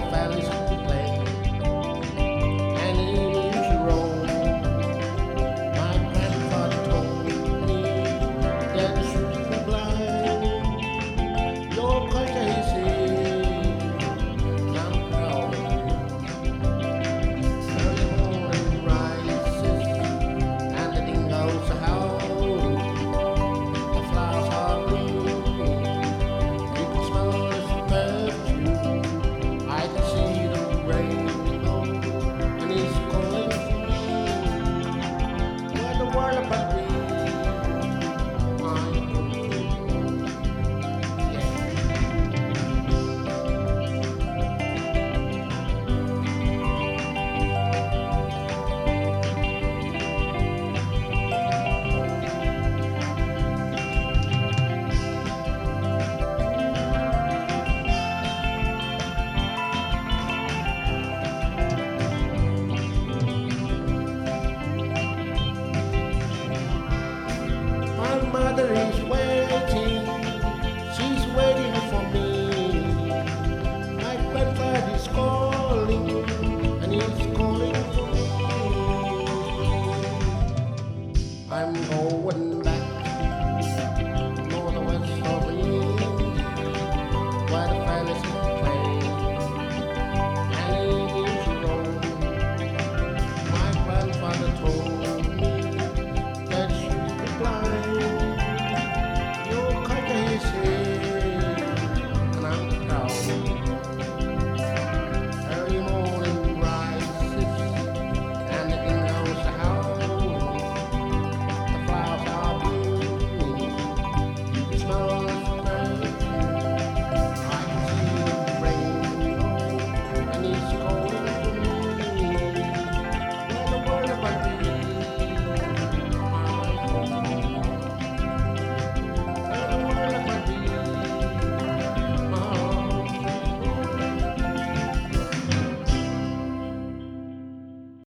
the families I'm going